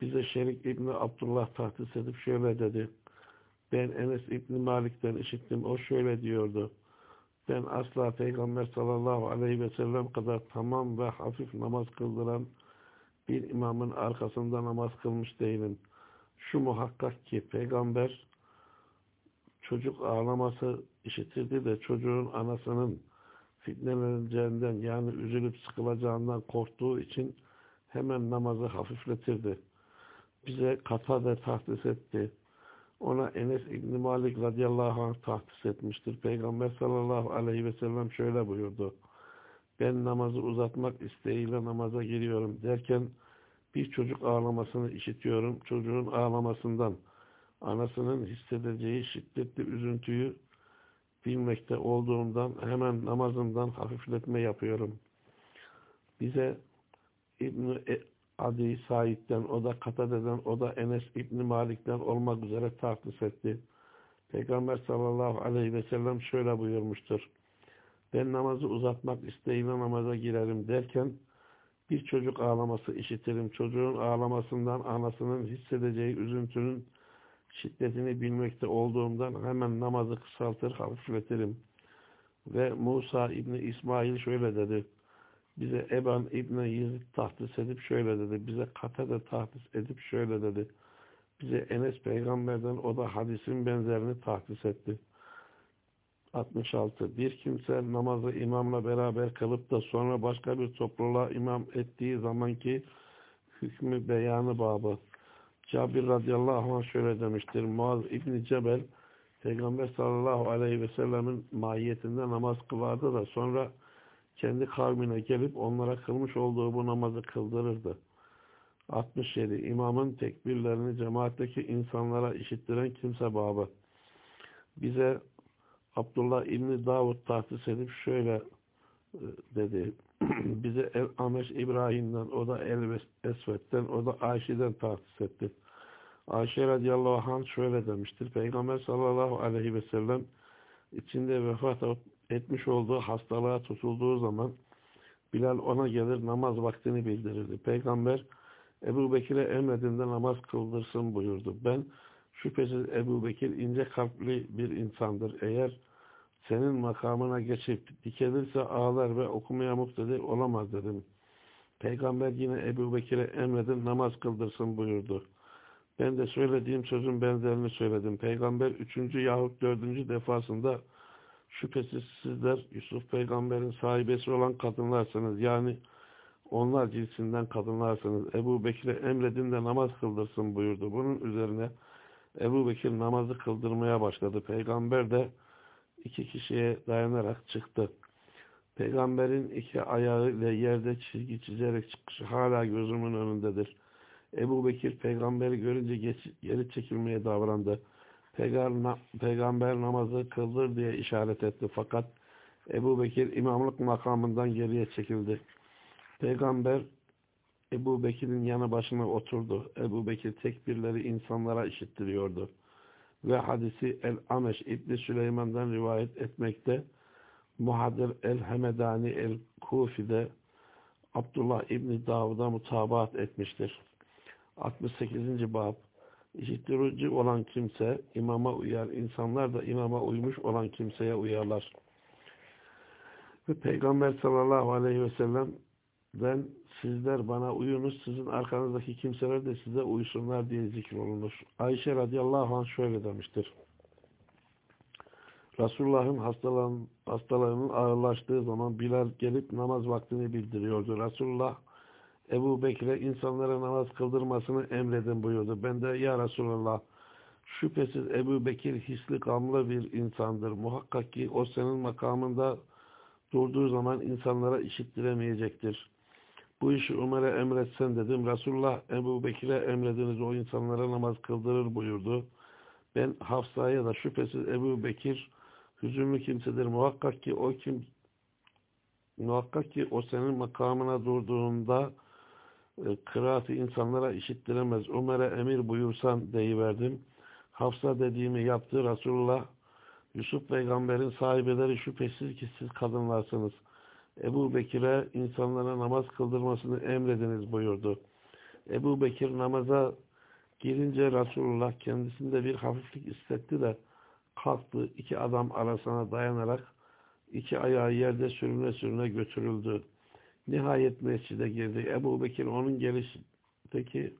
Bize Şerik İbni Abdullah tahtis edip şöyle dedi. Ben Enes İbni Malik'ten işittim. O şöyle diyordu. Ben asla Peygamber sallallahu aleyhi ve sellem kadar tamam ve hafif namaz kıldıran bir imamın arkasında namaz kılmış değilim. Şu muhakkak ki Peygamber çocuk ağlaması işitirdi de çocuğun anasının fitneleneceğinden yani üzülüp sıkılacağından korktuğu için hemen namazı hafifletirdi. Bize Katade tahsis etti. Ona Enes İbni Malik radıyallahu anh tahsis etmiştir. Peygamber sallallahu aleyhi ve sellem şöyle buyurdu. Ben namazı uzatmak isteğiyle namaza giriyorum derken bir çocuk ağlamasını işitiyorum. Çocuğun ağlamasından anasının hissedeceği şiddetli üzüntüyü bilmekte olduğumdan hemen namazımdan hafifletme yapıyorum. Bize İbn e, Adi Said'den, o da Katade'den, o da Enes İbni Malik'ten olmak üzere tahsis etti. Peygamber sallallahu aleyhi ve sellem şöyle buyurmuştur. Ben namazı uzatmak isteğiyle namaza girerim derken bir çocuk ağlaması işitirim. Çocuğun ağlamasından anasının hissedeceği üzüntünün şiddetini bilmekte olduğumdan hemen namazı kısaltır, hafifletirim. Ve Musa İbni İsmail şöyle dedi. Bize Eban İbni Yezid tahtis edip şöyle dedi. Bize Katade tahtis edip şöyle dedi. Bize Enes peygamberden o da hadisin benzerini tahtis etti. 66. Bir kimse namazı imamla beraber kılıp da sonra başka bir topluluğa imam ettiği zamanki hükmü beyanı babı. Cabir radıyallahu anh şöyle demiştir. Muaz İbni Cebel Peygamber sallallahu aleyhi ve sellemin mahiyetinde namaz kılardı da sonra kendi kavmine gelip onlara kılmış olduğu bu namazı kıldırırdı. 67. İmamın tekbirlerini cemaatteki insanlara işittiren kimse babı. Bize Abdullah İbni Davud tahsis edip şöyle e, dedi. Bize El Ameş İbrahim'den, o da El Esvet'ten, o da Ayşe'den tahsis etti. Ayşe radıyallahu anh şöyle demiştir. Peygamber sallallahu aleyhi ve sellem içinde vefat etmiş olduğu hastalığa tutulduğu zaman Bilal ona gelir namaz vaktini bildirirdi. Peygamber Ebu Bekir'e emredinde namaz kıldırsın buyurdu. Ben şüphesiz Ebu Bekir ince kalpli bir insandır. Eğer senin makamına geçip dikelirse ağlar ve okumaya muktedi olamaz dedim. Peygamber yine Ebu Bekir'e emredin namaz kıldırsın buyurdu. Ben de söylediğim sözün benzerini söyledim. Peygamber üçüncü yahut dördüncü defasında şüphesiz sizler Yusuf peygamberin sahibesi olan kadınlarsınız. Yani onlar cinsinden kadınlarsınız. Ebu Bekir'e emredin de namaz kıldırsın buyurdu. Bunun üzerine Ebu Bekir namazı kıldırmaya başladı. Peygamber de iki kişiye dayanarak çıktı. Peygamberin iki ayağı ile yerde çizgi çizerek çıkışı hala gözümün önündedir. Ebu Bekir peygamberi görünce geri çekilmeye davrandı. Peygamber namazı kıldır diye işaret etti. Fakat Ebu Bekir imamlık makamından geriye çekildi. Peygamber Ebu Bekir'in yanı başına oturdu. Ebu Bekir tekbirleri insanlara işittiriyordu. Ve hadisi El-Ameş İbni Süleyman'dan rivayet etmekte. Muhadir El-Hemedani El-Kufi'de Abdullah İbni Davud'a mutabaat etmiştir. 68. Bab İşittirici olan kimse imama uyar. İnsanlar da imama uymuş olan kimseye uyarlar. Ve Peygamber sallallahu aleyhi ve sellem ben sizler bana uyunuz, sizin arkanızdaki kimseler de size uysunlar diye zikrolunur. Ayşe radıyallahu anh şöyle demiştir. Resulullah'ın hastalığının ağırlaştığı zaman Bilal gelip namaz vaktini bildiriyordu. Resulullah Ebu Bekir'e insanlara namaz kıldırmasını emredin buyurdu. Ben de ya Resulallah şüphesiz Ebu Bekir hisli kamlı bir insandır. Muhakkak ki o senin makamında durduğu zaman insanlara işittiremeyecektir. Bu işi Ömer'e emretsen dedim. Resulullah Ebu Bekir'e emrediniz o insanlara namaz kıldırır buyurdu. Ben Hafsa'ya da şüphesiz Ebu Bekir hüzünlü kimsedir. Muhakkak ki o kim muhakkak ki o senin makamına durduğunda e, kıraatı insanlara işittiremez. Ömer'e emir buyursan deyiverdim. Hafsa dediğimi yaptı. Resulullah Yusuf peygamberin sahibeleri şüphesiz ki siz kadınlarsınız. Ebu Bekir'e insanlara namaz kıldırmasını emrediniz buyurdu. Ebu Bekir namaza girince Resulullah kendisinde bir hafiflik hissetti de kalktı. iki adam arasına dayanarak iki ayağı yerde sürüne sürüne götürüldü. Nihayet mescide girdi. Ebu Bekir onun gelişteki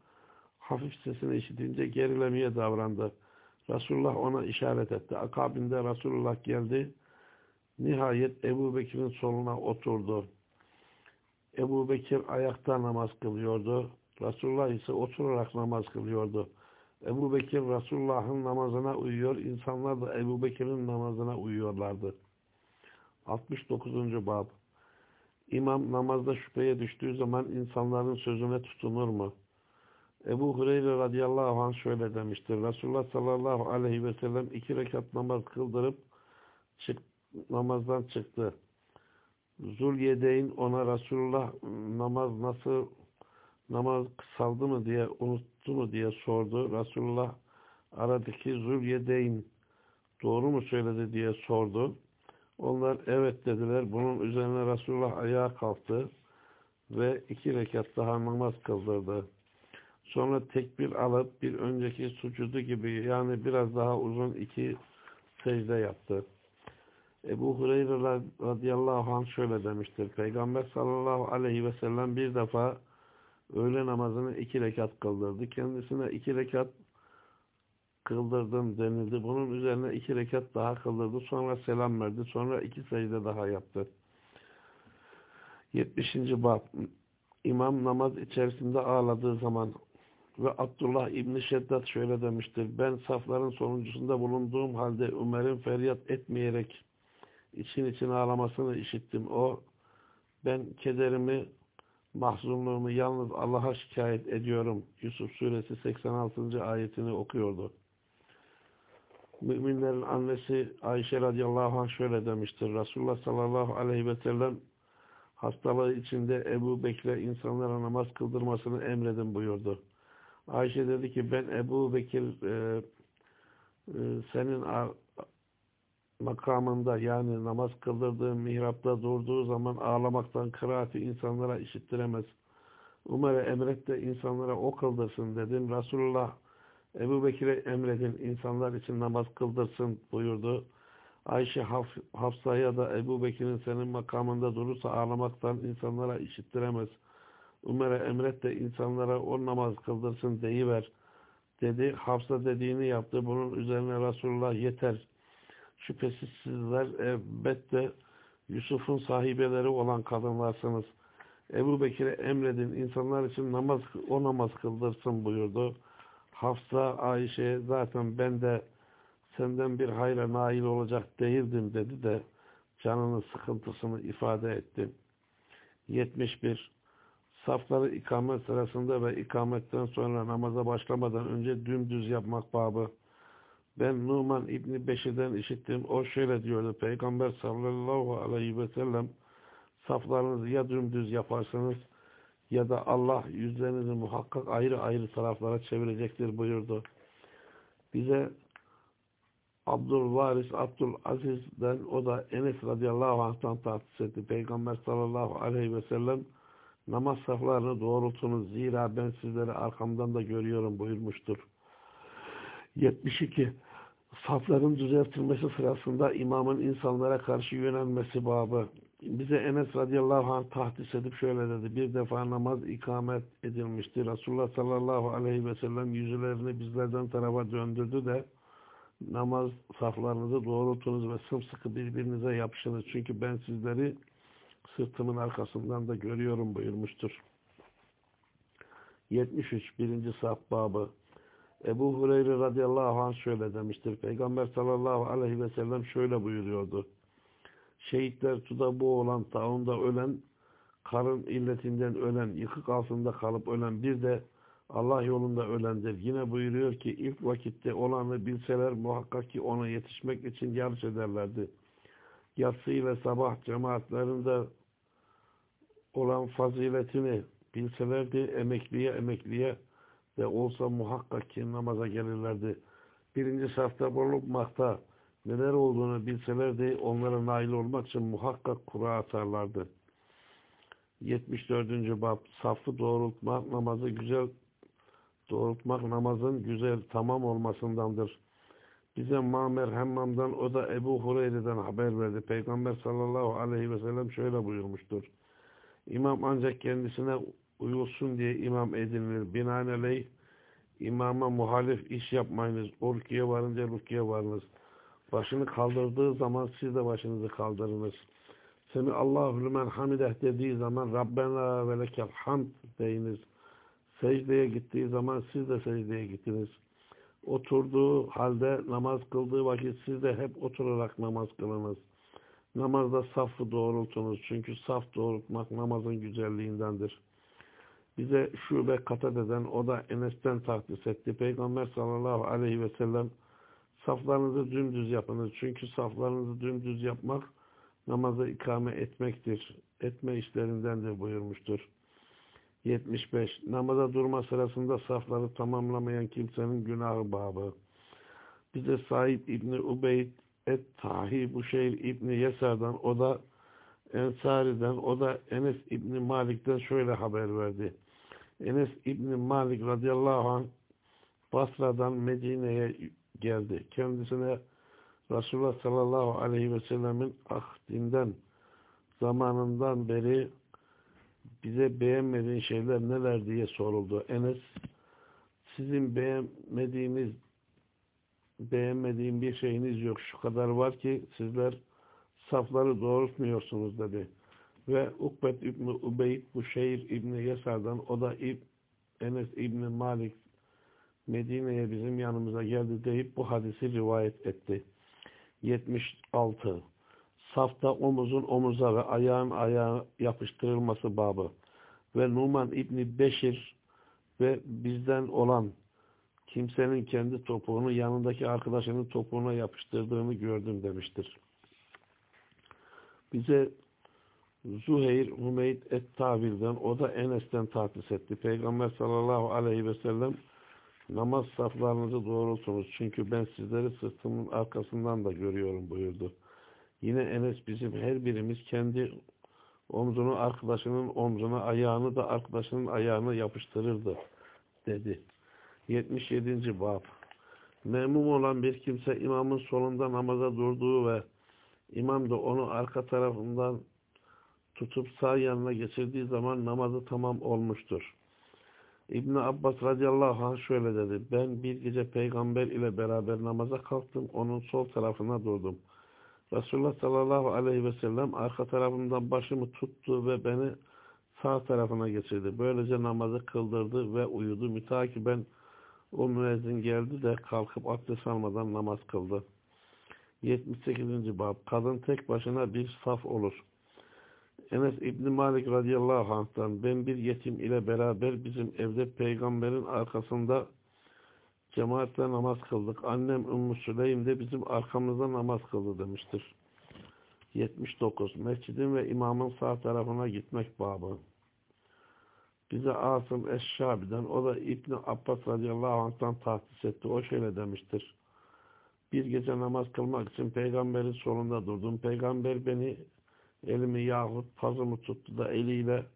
hafif sesini işitince gerilemeye davrandı. Resulullah ona işaret etti. Akabinde Resulullah geldi. Nihayet Ebu Bekir'in soluna oturdu. Ebu Bekir ayakta namaz kılıyordu. Resulullah ise oturarak namaz kılıyordu. Ebu Bekir Resulullah'ın namazına uyuyor. İnsanlar da Ebu Bekir'in namazına uyuyorlardı. 69. Bab İmam namazda şüpheye düştüğü zaman insanların sözüne tutunur mu? Ebu Hureyre radıyallahu anh şöyle demiştir. Resulullah sallallahu aleyhi ve sellem iki rekat namaz kıldırıp çık, namazdan çıktı. Zulyedeyn ona Resulullah namaz nasıl namaz kısaldı mı diye unuttu mu diye sordu. Resulullah aradaki Zulyedeyn doğru mu söyledi diye sordu. Onlar evet dediler. Bunun üzerine Resulullah ayağa kalktı ve iki rekat daha namaz kıldırdı. Sonra tekbir alıp bir önceki sucudu gibi yani biraz daha uzun iki secde yaptı. Ebu Hureyre radıyallahu anh şöyle demiştir. Peygamber sallallahu aleyhi ve sellem bir defa öğle namazını iki rekat kıldırdı. Kendisine iki rekat kıldırdım denildi. Bunun üzerine iki rekat daha kıldırdı. Sonra selam verdi. Sonra iki secde daha yaptı. 70. Bab İmam namaz içerisinde ağladığı zaman ve Abdullah İbni Şeddat şöyle demiştir. Ben safların sonuncusunda bulunduğum halde Ömer'in feryat etmeyerek için için ağlamasını işittim. O ben kederimi, mahzunluğumu yalnız Allah'a şikayet ediyorum. Yusuf suresi 86. ayetini okuyordu. Müminlerin annesi Ayşe radıyallahu anh şöyle demiştir. Resulullah sallallahu aleyhi ve sellem hastalığı içinde Ebu Bekir'e insanlara namaz kıldırmasını emredin buyurdu. Ayşe dedi ki ben Ebu Bekir e, e, senin makamında yani namaz kıldırdığın mihrapta durduğu zaman ağlamaktan kıraati insanlara işittiremez. Umar'a emret de insanlara o kıldırsın dedim. Resulullah Ebu Bekir'e emredin insanlar için namaz kıldırsın buyurdu. Ayşe Haf Hafsa'ya da Ebu Bekir'in senin makamında durursa ağlamaktan insanlara işittiremez. Umar'a emret de insanlara o namaz kıldırsın deyiver dedi. Hafsa dediğini yaptı. Bunun üzerine Resulullah yeter Şüphesiz sizler elbette Yusuf'un sahibeleri olan kadınlarsınız. Ebu Bekir'e emredin insanlar için namaz o namaz kıldırsın buyurdu. Hafsa Ayşe'ye zaten ben de senden bir hayra nail olacak değildim dedi de canının sıkıntısını ifade etti. 71. Safları ikamet sırasında ve ikametten sonra namaza başlamadan önce dümdüz yapmak babı. Ben Numan İbni Beşir'den işittim. O şöyle diyordu. Peygamber sallallahu aleyhi ve sellem saflarınızı ya dümdüz yaparsınız ya da Allah yüzlerinizi muhakkak ayrı ayrı taraflara çevirecektir buyurdu. Bize Abdülvaris Abdülaziz'den o da Enes radıyallahu anh'tan tahsis etti. Peygamber sallallahu aleyhi ve sellem namaz saflarını doğrultunuz zira ben sizleri arkamdan da görüyorum buyurmuştur. 72 safların düzeltilmesi sırasında imamın insanlara karşı yönelmesi babı. Bize Enes radıyallahu anh tahdis edip şöyle dedi. Bir defa namaz ikamet edilmişti. Resulullah sallallahu aleyhi ve sellem yüzülerini bizlerden tarafa döndürdü de namaz saflarınızı doğrultunuz ve sımsıkı birbirinize yapışınız. Çünkü ben sizleri sırtımın arkasından da görüyorum buyurmuştur. 73. Birinci saf babı. Ebu Hureyre radıyallahu anh şöyle demiştir. Peygamber sallallahu aleyhi ve sellem şöyle buyuruyordu. Şehitler suda bu olan taunda ölen, karın illetinden ölen, yıkık altında kalıp ölen, bir de Allah yolunda ölendir. Yine buyuruyor ki ilk vakitte olanı bilseler muhakkak ki ona yetişmek için yarış ederlerdi. Yatsı ile sabah cemaatlerinde olan faziletini bilselerdi emekliye emekliye de olsa muhakkak ki namaza gelirlerdi. Birinci safta bulunmakta neler olduğunu bilselerdi onlara nail olmak için muhakkak kura atarlardı. 74. bab safı doğrultmak namazı güzel doğrultmak namazın güzel tamam olmasındandır. Bize Mamer Hemmam'dan o da Ebu Hureyre'den haber verdi. Peygamber sallallahu aleyhi ve sellem şöyle buyurmuştur. İmam ancak kendisine uyulsun diye imam edinilir. Binaenaleyh imama muhalif iş yapmayınız. O rüküye varınca rüküye varınız. Başını kaldırdığı zaman siz de başınızı kaldırınız. Semi Allahu lümen hamideh dediği zaman Rabbena ve lekel hamd deyiniz. Secdeye gittiği zaman siz de secdeye gittiniz. Oturduğu halde namaz kıldığı vakit siz de hep oturarak namaz kılınız. Namazda safı doğrultunuz. Çünkü saf doğrultmak namazın güzelliğindendir. Bize şube katat eden o da Enes'ten tahsis etti. Peygamber sallallahu aleyhi ve sellem saflarınızı dümdüz yapınız. Çünkü saflarınızı dümdüz yapmak namazı ikame etmektir. Etme işlerindendir buyurmuştur. 75. Namaza durma sırasında safları tamamlamayan kimsenin günahı babı. Bize Said İbni Ubeyd Et-Tahi Buşeyr İbni Yesar'dan o da Ensari'den o da Enes İbni Malik'ten şöyle haber verdi. Enes İbni Malik radıyallahu anh Basra'dan Medine'ye geldi. Kendisine Resulullah sallallahu aleyhi ve sellemin ahdinden zamanından beri bize beğenmediğin şeyler neler diye soruldu. Enes sizin beğenmediğiniz beğenmediğim bir şeyiniz yok. Şu kadar var ki sizler safları doğrultmuyorsunuz dedi. Ve Ukbet İbni Ubeyd bu şehir İbni Yesar'dan o da İb, Enes İbni Malik Medine'ye bizim yanımıza geldi deyip bu hadisi rivayet etti. 76. Safta omuzun omuza ve ayağın ayağa yapıştırılması babı ve Numan İbni Beşir ve bizden olan kimsenin kendi topuğunu yanındaki arkadaşının topuğuna yapıştırdığını gördüm demiştir. Bize Zuheyr Hümeyd et-Tavil'den o da Enes'ten tahsis etti. Peygamber sallallahu aleyhi ve sellem namaz saflarınızı doğrultunuz. Çünkü ben sizleri sırtımın arkasından da görüyorum buyurdu. Yine Enes bizim her birimiz kendi omzunu arkadaşının omzuna ayağını da arkadaşının ayağına yapıştırırdı dedi. 77. Bab Memum olan bir kimse imamın solunda namaza durduğu ve imam da onu arka tarafından tutup sağ yanına geçirdiği zaman namazı tamam olmuştur. İbn Abbas radıyallahu anh şöyle dedi. Ben bir gece peygamber ile beraber namaza kalktım. Onun sol tarafına durdum. Resulullah sallallahu aleyhi ve sellem arka tarafımdan başımı tuttu ve beni sağ tarafına geçirdi. Böylece namazı kıldırdı ve uyudu. Mütakiben o müezzin geldi de kalkıp abdest almadan namaz kıldı. 78. Bab Kadın tek başına bir saf olur. Enes İbni Malik radıyallahu anh'tan ben bir yetim ile beraber bizim evde peygamberin arkasında cemaatle namaz kıldık. Annem Ümmü Süleym de bizim arkamızda namaz kıldı demiştir. 79. Mescidin ve imamın sağ tarafına gitmek babı. Bize Asım Eşşabi'den o da İbni Abbas radıyallahu anh'tan tahsis etti. O şöyle demiştir. Bir gece namaz kılmak için peygamberin solunda durdum. Peygamber beni elimi yahut pazımı tuttu da eliyle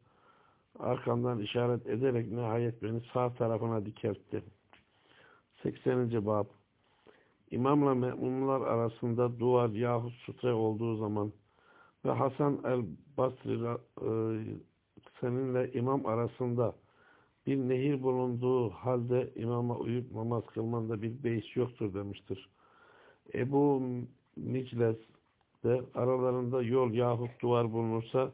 arkamdan işaret ederek nihayet beni sağ tarafına dikertti. 80. Bab İmamla me'mumlar arasında duvar yahut sutre olduğu zaman ve Hasan el-Basri e, seninle imam arasında bir nehir bulunduğu halde imama uyup namaz kılmanda bir beis yoktur demiştir. Ebu Nicles de aralarında yol yahut duvar bulunursa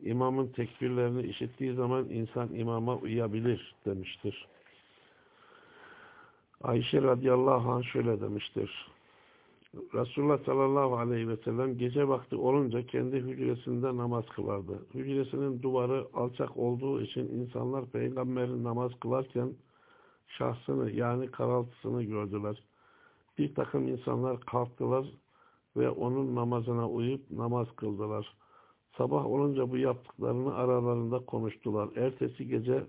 imamın tekbirlerini işittiği zaman insan imama uyabilir demiştir. Ayşe radıyallahu anh şöyle demiştir. Resulullah sallallahu aleyhi ve sellem gece vakti olunca kendi hücresinde namaz kılardı. Hücresinin duvarı alçak olduğu için insanlar peygamberin namaz kılarken şahsını yani karaltısını gördüler. Bir takım insanlar kalktılar ve onun namazına uyup namaz kıldılar. Sabah olunca bu yaptıklarını aralarında konuştular. Ertesi gece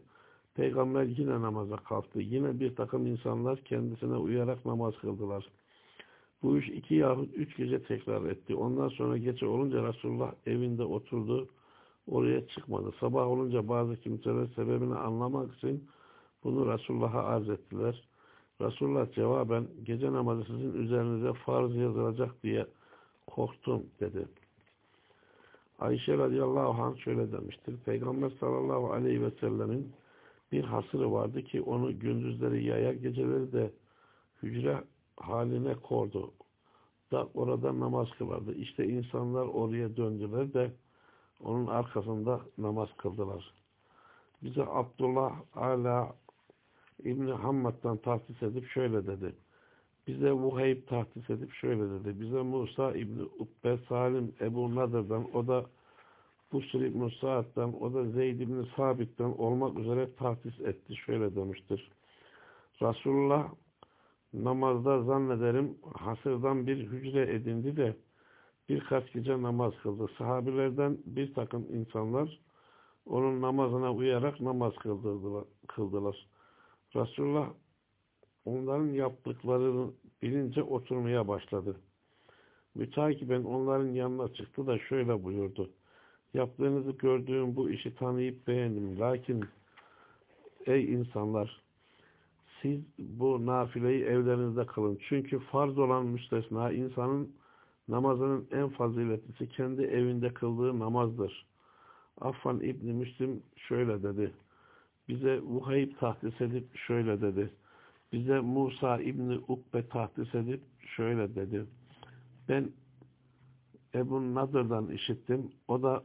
peygamber yine namaza kalktı. Yine bir takım insanlar kendisine uyarak namaz kıldılar. Bu iş iki yahut üç gece tekrar etti. Ondan sonra gece olunca Resulullah evinde oturdu. Oraya çıkmadı. Sabah olunca bazı kimseler sebebini anlamak için bunu Resulullah'a arz ettiler. Resulullah cevaben gece namazı sizin üzerinize farz yazılacak diye korktum dedi. Ayşe radıyallahu anh şöyle demiştir. Peygamber sallallahu aleyhi ve sellemin bir hasırı vardı ki onu gündüzleri yayar geceleri de hücre haline kordu. da orada namaz kılardı. İşte insanlar oraya döndüler de onun arkasında namaz kıldılar. Bize Abdullah Ala İbni Hammad'dan tahsis edip şöyle dedi. Bize Vuheyb tahsis edip şöyle dedi. Bize Musa İbni Ubbe Salim Ebu Nadır'dan o da Busr İbni Sa'd'dan o da Zeyd İbni Sabit'ten olmak üzere tahsis etti. Şöyle demiştir. Resulullah namazda zannederim hasırdan bir hücre edindi de birkaç gece namaz kıldı. Sahabilerden bir takım insanlar onun namazına uyarak namaz kıldırdılar. kıldılar. Resulullah onların yaptıklarını bilince oturmaya başladı. Mütakiben onların yanına çıktı da şöyle buyurdu. Yaptığınızı gördüğüm bu işi tanıyıp beğendim. Lakin ey insanlar siz bu nafileyi evlerinizde kılın. Çünkü farz olan müstesna insanın namazının en faziletlisi kendi evinde kıldığı namazdır. Affan İbni Müslim şöyle dedi. Bize Vuhayb tahdis edip şöyle dedi. Bize Musa İbni Ukbe tahdis edip şöyle dedi. Ben Ebu Nadır'dan işittim. O da